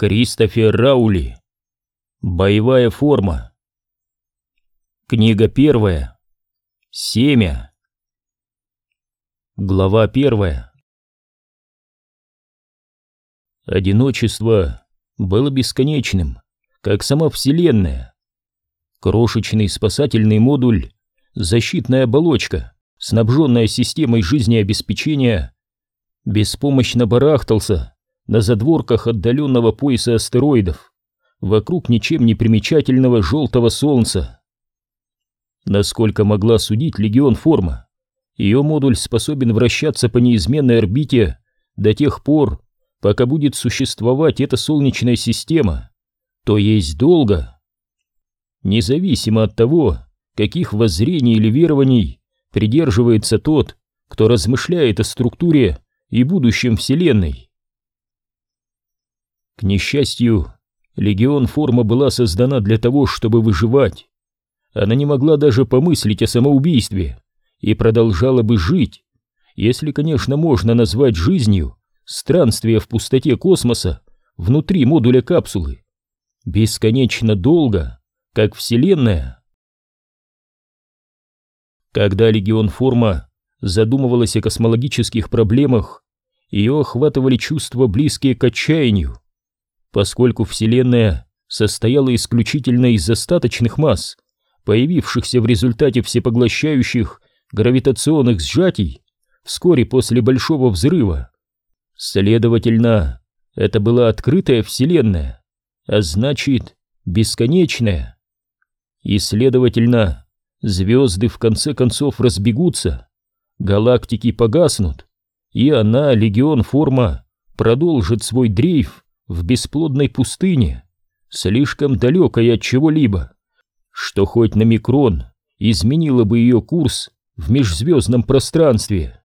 Кристофер Раули. Боевая форма. Книга первая. Семя. Глава первая. Одиночество было бесконечным, как сама Вселенная. Крошечный спасательный модуль, защитная оболочка, снабженная системой жизнеобеспечения, беспомощно барахтался на задворках отдаленного пояса астероидов, вокруг ничем не примечательного желтого солнца. Насколько могла судить Легион Форма, ее модуль способен вращаться по неизменной орбите до тех пор, пока будет существовать эта солнечная система, то есть долго. Независимо от того, каких воззрений или верований придерживается тот, кто размышляет о структуре и будущем Вселенной. К несчастью, легион форма была создана для того, чтобы выживать. Она не могла даже помыслить о самоубийстве и продолжала бы жить, если, конечно, можно назвать жизнью странствие в пустоте космоса внутри модуля капсулы. Бесконечно долго, как Вселенная. Когда легион форма задумывалась о космологических проблемах, ее охватывали чувства, близкие к отчаянию поскольку Вселенная состояла исключительно из остаточных масс, появившихся в результате всепоглощающих гравитационных сжатий вскоре после Большого Взрыва. Следовательно, это была открытая Вселенная, а значит, бесконечная. И, следовательно, звезды в конце концов разбегутся, галактики погаснут, и она, легион форма, продолжит свой дрейф в бесплодной пустыне, слишком далекой от чего-либо, что хоть на микрон изменило бы ее курс в межзвездном пространстве.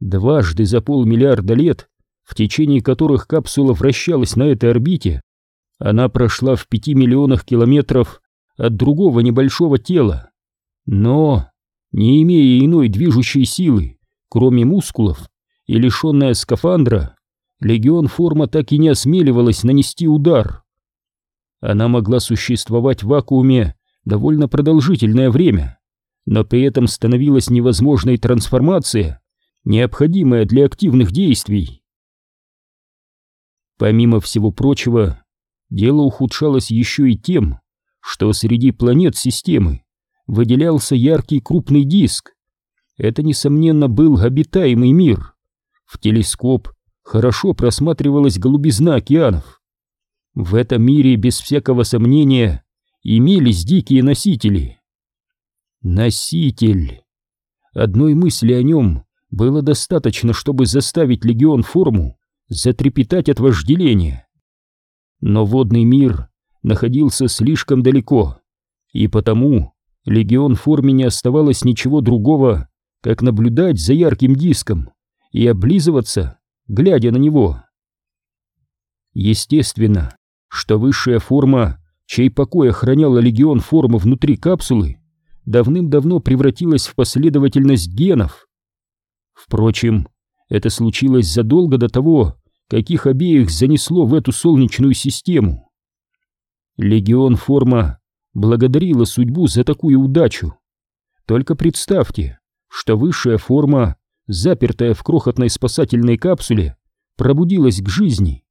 Дважды за полмиллиарда лет, в течение которых капсула вращалась на этой орбите, она прошла в пяти миллионах километров от другого небольшого тела, но, не имея иной движущей силы, кроме мускулов, и лишенная скафандра, легион форма так и не осмеливалась нанести удар. Она могла существовать в вакууме довольно продолжительное время, но при этом становилась невозможной трансформация, необходимая для активных действий. Помимо всего прочего, дело ухудшалось еще и тем, что среди планет системы выделялся яркий крупный диск. Это, несомненно, был обитаемый мир. В телескоп хорошо просматривалась голубизна океанов. В этом мире, без всякого сомнения, имелись дикие носители. Носитель. Одной мысли о нем было достаточно, чтобы заставить легион форму затрепетать от вожделения. Но водный мир находился слишком далеко, и потому легион форме не оставалось ничего другого, как наблюдать за ярким диском и облизываться глядя на него. Естественно, что высшая форма, чей покой охраняла легион формы внутри капсулы, давным-давно превратилась в последовательность генов. Впрочем, это случилось задолго до того, каких обеих занесло в эту солнечную систему. Легион форма благодарила судьбу за такую удачу. Только представьте, что высшая форма запертая в крохотной спасательной капсуле, пробудилась к жизни.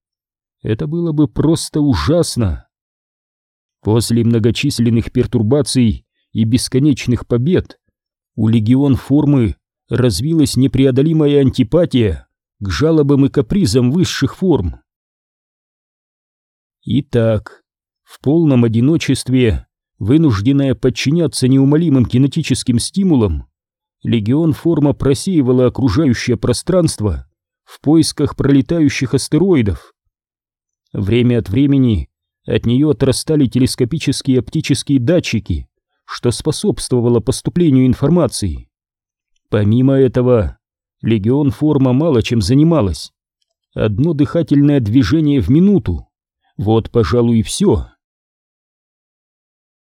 Это было бы просто ужасно. После многочисленных пертурбаций и бесконечных побед у легион формы развилась непреодолимая антипатия к жалобам и капризам высших форм. Итак, в полном одиночестве, вынужденная подчиняться неумолимым кинетическим стимулам, легион форма просеивала окружающее пространство в поисках пролетающих астероидов. Время от времени от нее отрастали телескопические оптические датчики, что способствовало поступлению информации. Помимо этого, легион форма мало чем занималась. Одно дыхательное движение в минуту. Вот, пожалуй, и все.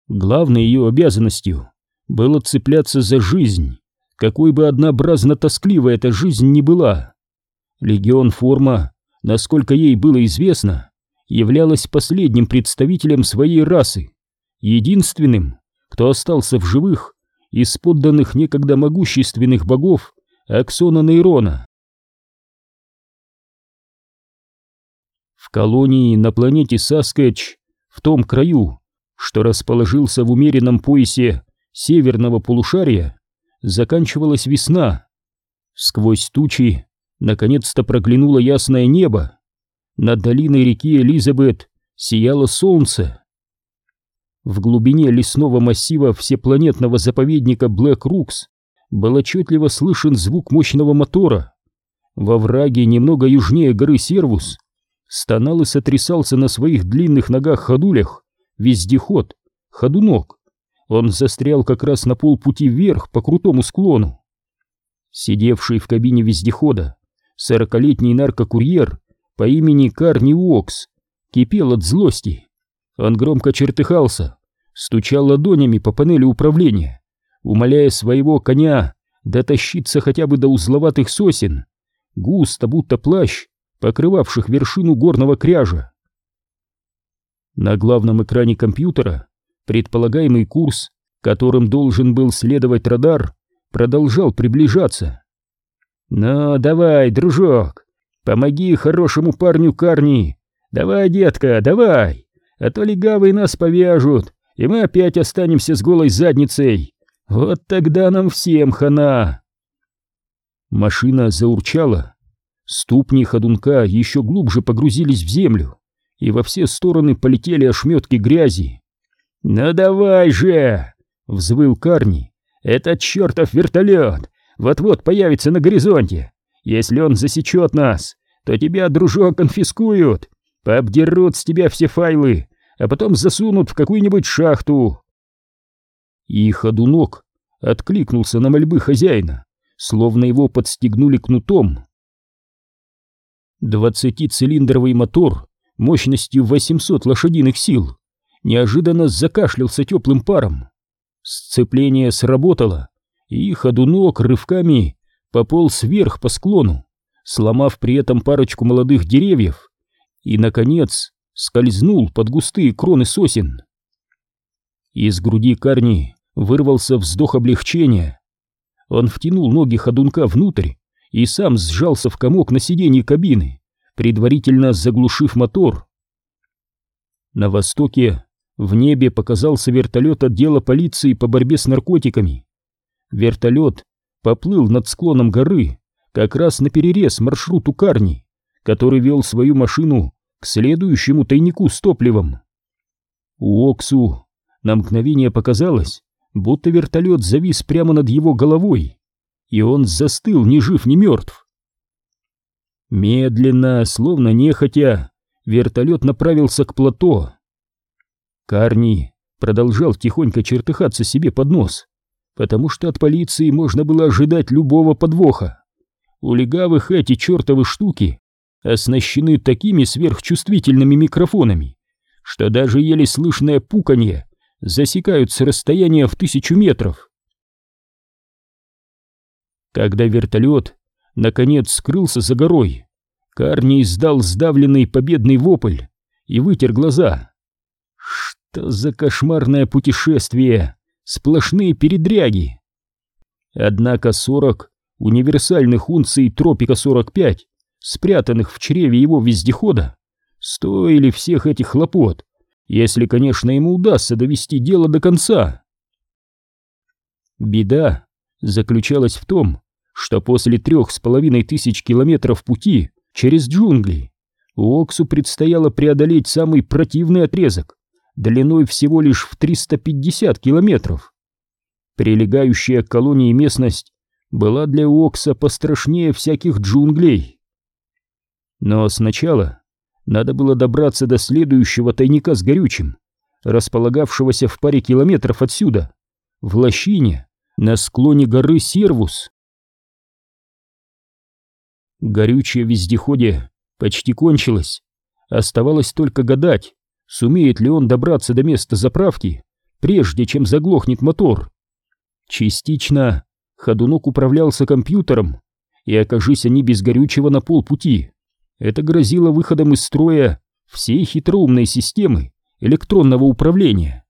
Главной ее обязанностью было цепляться за жизнь, какой бы однообразно тоскливой эта жизнь ни была. Легион форма насколько ей было известно, являлась последним представителем своей расы, единственным, кто остался в живых из подданных некогда могущественных богов Аксона Нейрона. В колонии на планете Саскетч, в том краю, что расположился в умеренном поясе северного полушария, заканчивалась весна. Сквозь тучи наконец-то проглянуло ясное небо. Над долиной реки Элизабет сияло солнце. В глубине лесного массива всепланетного заповедника Блэк Рукс был отчетливо слышен звук мощного мотора. Во враге немного южнее горы Сервус стонал и сотрясался на своих длинных ногах-ходулях вездеход, ходунок. Он застрял как раз на полпути вверх по крутому склону. Сидевший в кабине вездехода, сорокалетний наркокурьер по имени Карни Уокс кипел от злости. Он громко чертыхался, стучал ладонями по панели управления, умоляя своего коня дотащиться хотя бы до узловатых сосен, густо, будто плащ, покрывавших вершину горного кряжа. На главном экране компьютера предполагаемый курс, которым должен был следовать радар, продолжал приближаться. «Ну, давай, дружок, помоги хорошему парню Карни. Давай, детка, давай, а то легавые нас повяжут, и мы опять останемся с голой задницей. Вот тогда нам всем хана!» Машина заурчала, Ступни ходунка еще глубже погрузились в землю, и во все стороны полетели ошметки грязи. «Ну давай же!» — взвыл Карни. «Этот чертов вертолет вот-вот появится на горизонте. Если он засечет нас, то тебя, дружок, конфискуют, пообдерут с тебя все файлы, а потом засунут в какую-нибудь шахту». И ходунок откликнулся на мольбы хозяина, словно его подстегнули кнутом. Двадцатицилиндровый мотор мощностью 800 лошадиных сил неожиданно закашлялся теплым паром. Сцепление сработало, и ходунок рывками пополз вверх по склону, сломав при этом парочку молодых деревьев, и, наконец, скользнул под густые кроны сосен. Из груди Карни вырвался вздох облегчения. Он втянул ноги ходунка внутрь и сам сжался в комок на сиденье кабины, предварительно заглушив мотор. На востоке в небе показался вертолет отдела полиции по борьбе с наркотиками. Вертолет поплыл над склоном горы, как раз на перерез маршруту Карни, который вел свою машину к следующему тайнику с топливом. У Оксу на мгновение показалось, будто вертолет завис прямо над его головой и он застыл ни жив, ни мертв. Медленно, словно нехотя, вертолет направился к плато. Карни продолжал тихонько чертыхаться себе под нос, потому что от полиции можно было ожидать любого подвоха. У легавых эти чертовы штуки оснащены такими сверхчувствительными микрофонами, что даже еле слышное пуканье засекают с расстояния в тысячу метров. Когда вертолет наконец скрылся за горой, Карни издал сдавленный победный вопль и вытер глаза. Что за кошмарное путешествие! Сплошные передряги! Однако сорок универсальных унций Тропика-45, спрятанных в чреве его вездехода, стоили всех этих хлопот, если, конечно, ему удастся довести дело до конца. Беда заключалась в том, что после трех с половиной тысяч километров пути через джунгли Оксу предстояло преодолеть самый противный отрезок, длиной всего лишь в 350 километров. Прилегающая к колонии местность была для Окса пострашнее всяких джунглей. Но сначала надо было добраться до следующего тайника с горючим, располагавшегося в паре километров отсюда, в лощине, на склоне горы Сервус. Горючее вездеходе почти кончилось. Оставалось только гадать, сумеет ли он добраться до места заправки, прежде чем заглохнет мотор. Частично ходунок управлялся компьютером, и окажись они без горючего на полпути, Это грозило выходом из строя всей хитроумной системы электронного управления.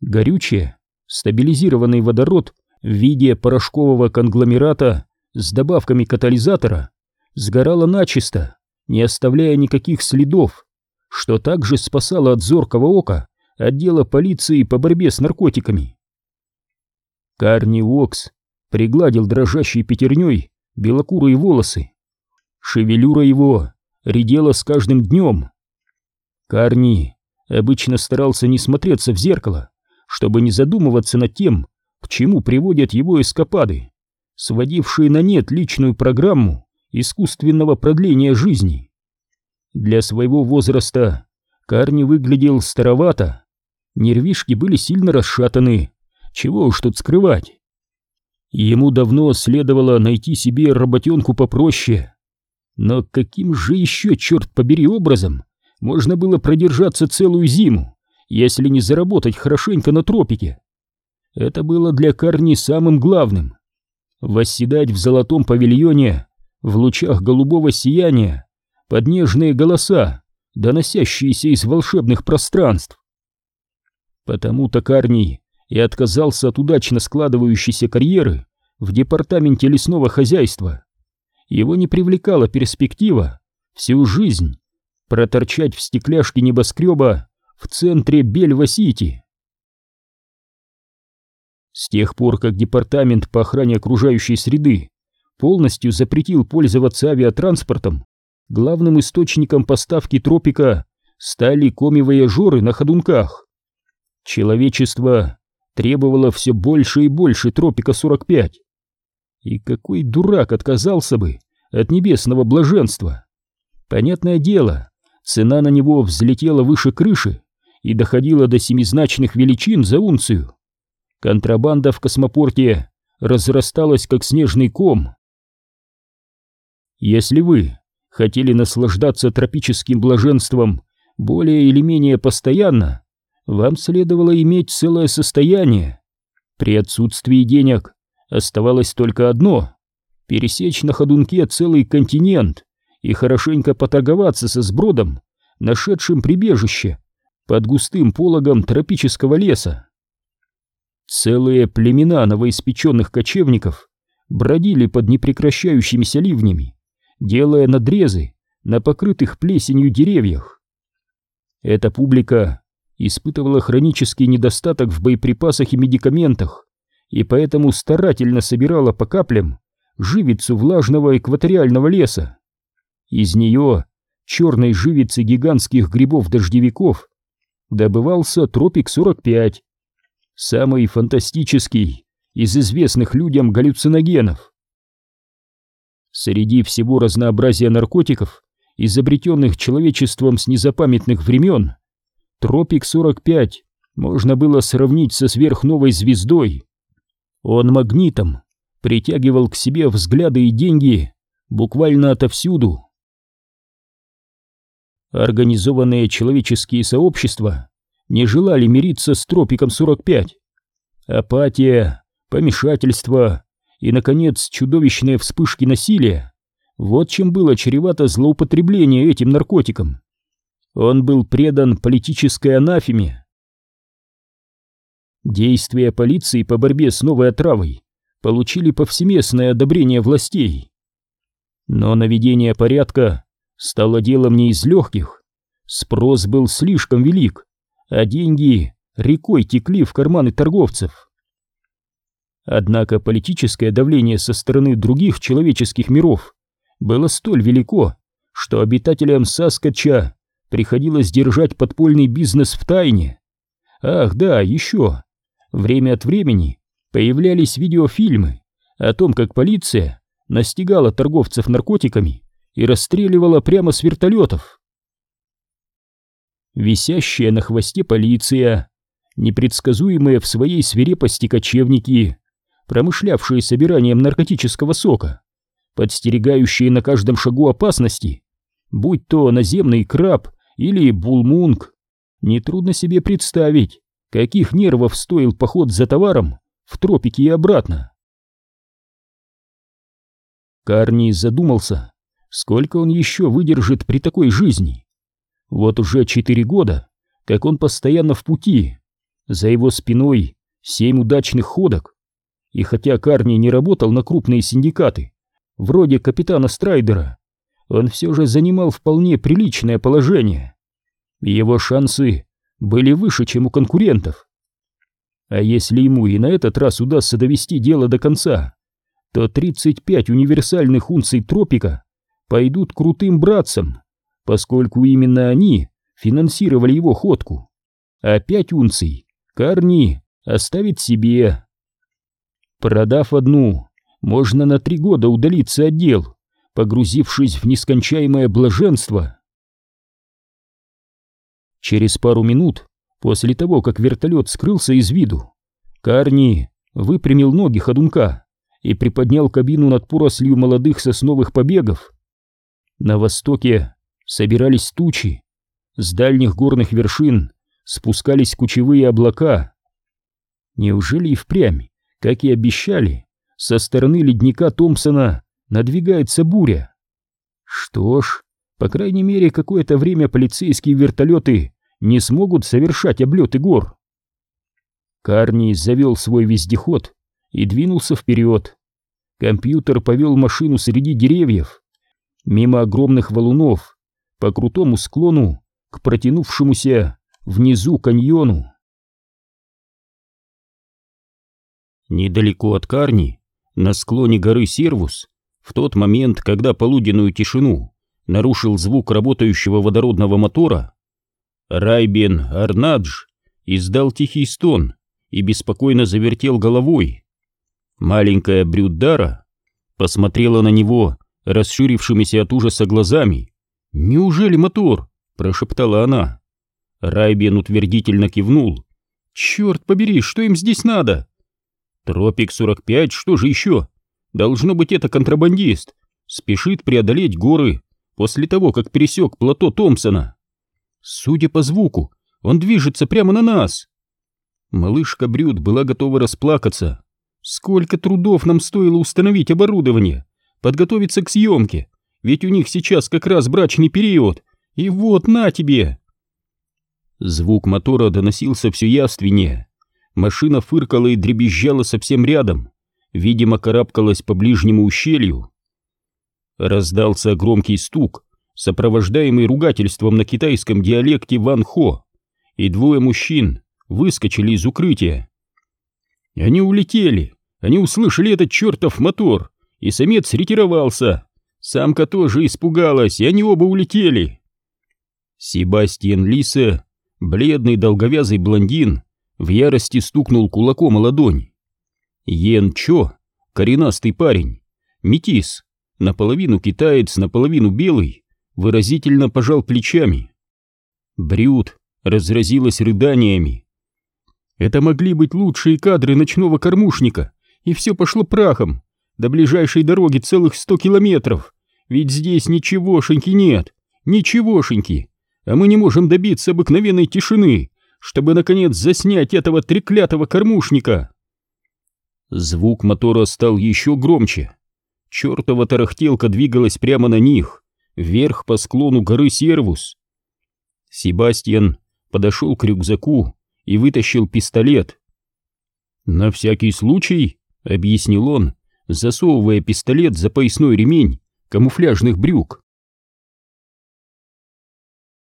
Горючее, стабилизированный водород в виде порошкового конгломерата с добавками катализатора, сгорало начисто, не оставляя никаких следов, что также спасало от зоркого ока отдела полиции по борьбе с наркотиками. Карни Уокс пригладил дрожащей пятерней белокурые волосы. Шевелюра его редела с каждым днем. Карни обычно старался не смотреться в зеркало, чтобы не задумываться над тем, к чему приводят его эскапады, сводившие на нет личную программу искусственного продления жизни. Для своего возраста Карни выглядел старовато, нервишки были сильно расшатаны, чего уж тут скрывать. Ему давно следовало найти себе работенку попроще. Но каким же еще, черт побери, образом можно было продержаться целую зиму, если не заработать хорошенько на тропике? Это было для Карни самым главным. Восседать в золотом павильоне, в лучах голубого сияния, под нежные голоса, доносящиеся из волшебных пространств. Потому-то Карни и отказался от удачно складывающейся карьеры в департаменте лесного хозяйства. Его не привлекала перспектива всю жизнь проторчать в стекляшке небоскреба в центре Бельва-Сити. С тех пор, как департамент по охране окружающей среды полностью запретил пользоваться авиатранспортом, главным источником поставки тропика стали коми-вояжеры на ходунках. Человечество требовало все больше и больше тропика 45. И какой дурак отказался бы от небесного блаженства? Понятное дело, цена на него взлетела выше крыши и доходила до семизначных величин за унцию. Контрабанда в космопорте разрасталась как снежный ком. Если вы хотели наслаждаться тропическим блаженством более или менее постоянно, вам следовало иметь целое состояние. При отсутствии денег оставалось только одно — пересечь на ходунке целый континент и хорошенько поторговаться со сбродом, нашедшим прибежище под густым пологом тропического леса. Целые племена новоиспеченных кочевников бродили под непрекращающимися ливнями, делая надрезы на покрытых плесенью деревьях. Эта публика испытывала хронический недостаток в боеприпасах и медикаментах, и поэтому старательно собирала по каплям живицу влажного экваториального леса. Из нее, черной живицы гигантских грибов-дождевиков, добывался тропик-45, самый фантастический из известных людям галлюциногенов. Среди всего разнообразия наркотиков, изобретенных человечеством с незапамятных времен, Тропик-45 можно было сравнить со сверхновой звездой. Он магнитом притягивал к себе взгляды и деньги буквально отовсюду. Организованные человеческие сообщества не желали мириться с тропиком 45. Апатия, помешательство и, наконец, чудовищные вспышки насилия — вот чем было чревато злоупотребление этим наркотиком. Он был предан политической анафеме. Действия полиции по борьбе с новой отравой получили повсеместное одобрение властей. Но наведение порядка стало делом не из легких. Спрос был слишком велик, а деньги рекой текли в карманы торговцев. Однако политическое давление со стороны других человеческих миров было столь велико, что обитателям Саскача приходилось держать подпольный бизнес в тайне. Ах, да, еще. Время от времени появлялись видеофильмы о том, как полиция настигала торговцев наркотиками и расстреливала прямо с вертолетов. Висящая на хвосте полиция, непредсказуемые в своей свирепости кочевники, промышлявшие собиранием наркотического сока, подстерегающие на каждом шагу опасности, будь то наземный краб или булмунг. Нетрудно себе представить, каких нервов стоил поход за товаром в тропики и обратно. Карни задумался, сколько он еще выдержит при такой жизни. Вот уже четыре года, как он постоянно в пути, за его спиной семь удачных ходок. И хотя Карни не работал на крупные синдикаты, вроде капитана Страйдера, он все же занимал вполне приличное положение. Его шансы были выше, чем у конкурентов. А если ему и на этот раз удастся довести дело до конца, то 35 универсальных унций тропика пойдут крутым братцам, поскольку именно они финансировали его ходку, а 5 унций Карни оставит себе. Продав одну, можно на три года удалиться от дел, погрузившись в нескончаемое блаженство. Через пару минут после того, как вертолет скрылся из виду, Карни выпрямил ноги ходунка и приподнял кабину над порослью молодых сосновых побегов. На востоке собирались тучи, с дальних горных вершин спускались кучевые облака. Неужели и впрямь, как и обещали, со стороны ледника Томпсона надвигается буря? Что ж, по крайней мере, какое-то время полицейские вертолеты не смогут совершать облеты гор. Карни завел свой вездеход и двинулся вперед. Компьютер повел машину среди деревьев, мимо огромных валунов, по крутому склону к протянувшемуся внизу каньону. Недалеко от Карни, на склоне горы Сервус, в тот момент, когда полуденную тишину нарушил звук работающего водородного мотора, Райбен Арнадж издал тихий стон и беспокойно завертел головой. Маленькая Брюддара посмотрела на него расширившимися от ужаса глазами. «Неужели мотор?» – прошептала она. Райбен утвердительно кивнул. «Черт побери, что им здесь надо?» «Тропик-45, что же еще? Должно быть, это контрабандист. Спешит преодолеть горы после того, как пересек плато Томпсона. Судя по звуку, он движется прямо на нас!» Малышка Брюд была готова расплакаться. Сколько трудов нам стоило установить оборудование, подготовиться к съемке, ведь у них сейчас как раз брачный период, и вот на тебе!» Звук мотора доносился все явственнее. Машина фыркала и дребезжала совсем рядом, видимо, карабкалась по ближнему ущелью. Раздался громкий стук, сопровождаемый ругательством на китайском диалекте Ван Хо, и двое мужчин выскочили из укрытия. Они улетели, они услышали этот чертов мотор, и самец ретировался. Самка тоже испугалась, и они оба улетели. Себастьян Лисе, бледный долговязый блондин, в ярости стукнул кулаком о ладонь. Йен Чо, коренастый парень, метис, наполовину китаец, наполовину белый, выразительно пожал плечами. Брюд разразилась рыданиями. Это могли быть лучшие кадры ночного кормушника, и все пошло прахом. До ближайшей дороги целых сто километров, ведь здесь ничегошеньки нет, ничегошеньки, а мы не можем добиться обыкновенной тишины, чтобы, наконец, заснять этого треклятого кормушника. Звук мотора стал еще громче. Чертова тарахтелка двигалась прямо на них, вверх по склону горы Сервус. Себастьян подошел к рюкзаку и вытащил пистолет. «На всякий случай», — объяснил он, засовывая пистолет за поясной ремень камуфляжных брюк.